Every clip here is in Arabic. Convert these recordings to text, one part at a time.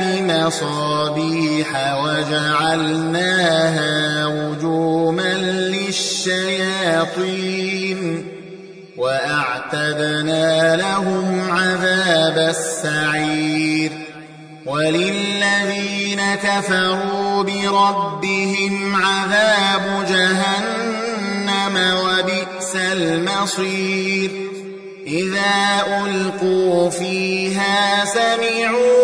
بمصابيح وجعلناها رجوما للشياطين وأعتدنا لهم عذاب السعير وللذين كفروا بربهم عذاب جهنم وبئس المصير إذا ألقوا فيها سمعوا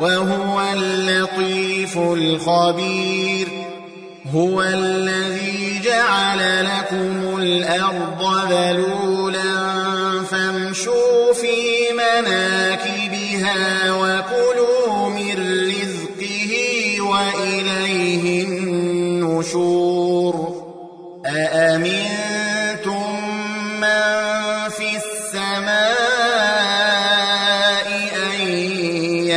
وهو اللطيف الخبير هو الذي جعل لكم الأرض ذلولا فامشوا في مناكبها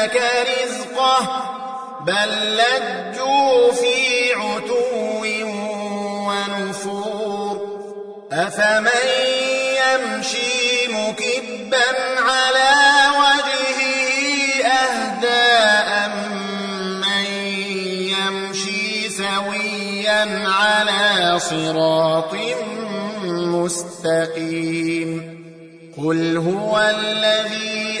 أمسك رزقه بل لجوا في عتو ونفور. أفمن يمشي مكبا على وجهه أهدى من يمشي سويا على صراط مستقيم. قل هو الذي